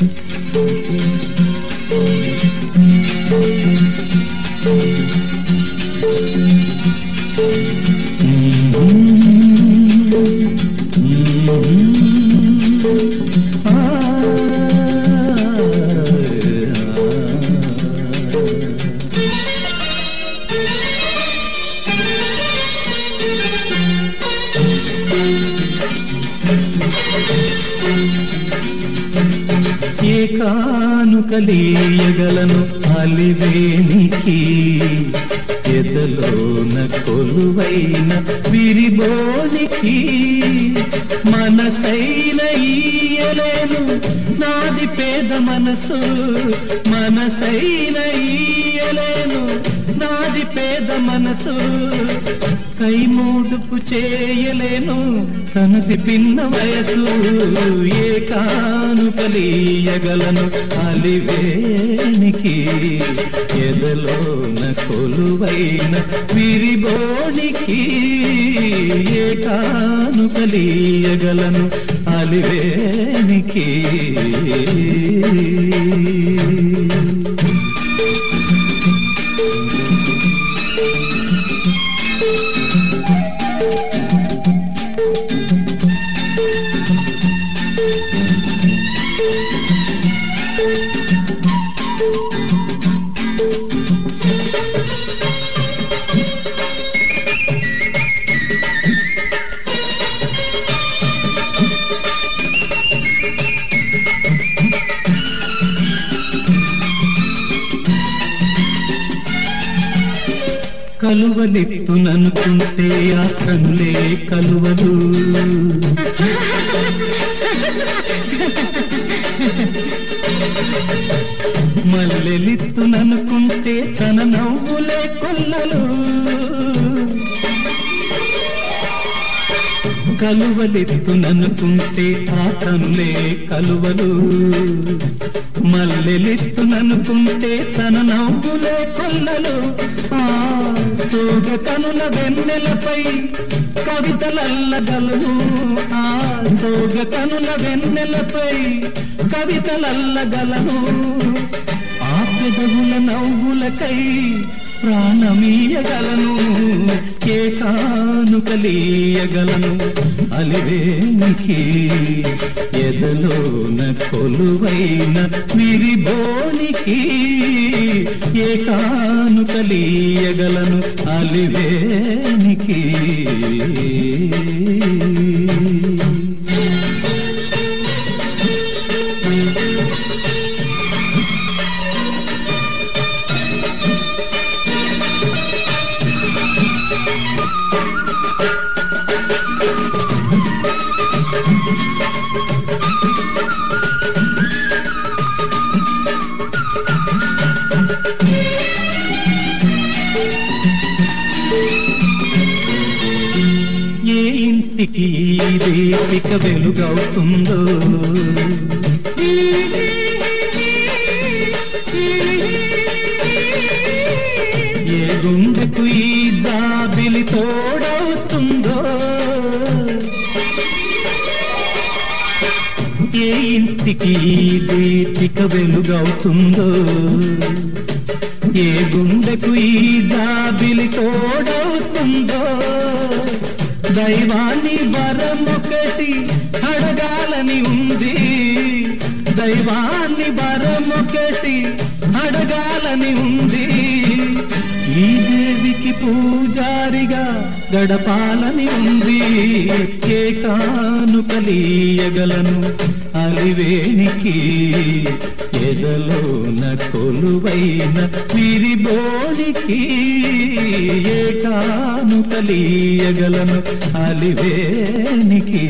ఏ కానుకలీయగలను అలివేనికి ఎదలోన కొలువైన విరిబోనికి. మనసైన ఈయలేను నాది పేద మనసు. మనసైన ఈయలేను నాది పేద మనసు. కైమూడుపు చేయలేను. తనది పిన్న వయసు ఏ కానుకలీయగలను. అలివేణికి ఎదలోన కొలువైన విరిబోనికి ఏ కానుకలీయగలను. అలివేణికి కలువనెత్తుననుకుంటే ఆ కనులే కలువలు మల్లెలిత్తుననుకుంటే తన నవ్వులే కొల్లలు. కలువలెత్తుననుకుంటే ఆ కనులే కలువలు మల్లెలెత్తుననుకుంటే తన నవ్వులే కొల్లలు. ఆ సోగ వెన్నెలపై కవితలల్లగలను ఆ సోగ వెన్నెలపై కవితలల్లగలను ఆ పెదవుల నవ్వులకై ప్రాణమీయగలను ఏ కానుకలీయగలను అలివేనికి ఎదలోన కొలువైన విరిబోనికి ఏ కానుకలీయగలను అలివేనికి ఇంటికి దీపిక వెలుగవుతుందో? ఏ గుండెకు ఈ జాబిలి తోడవుతుందో? ఏ ఇంటికి దీపిక వెలుగవుతుందో? ఏ గుండెకు ఈ జాబిలి తోడవుతుందో? దైవాన్ని వరమొకటి అడగాలని ఉంది. దైవాన్ని వరమొకటి అడగాలని ఉంది. ఈ దేవికి పూజారిగా గడపాలని ఉంది. ఏ కానుకలీయగలను అలివేనికి ఎదలోన కొలువైన విరిబోనికి ఏ కానుకలీయగలను అలివేనికి.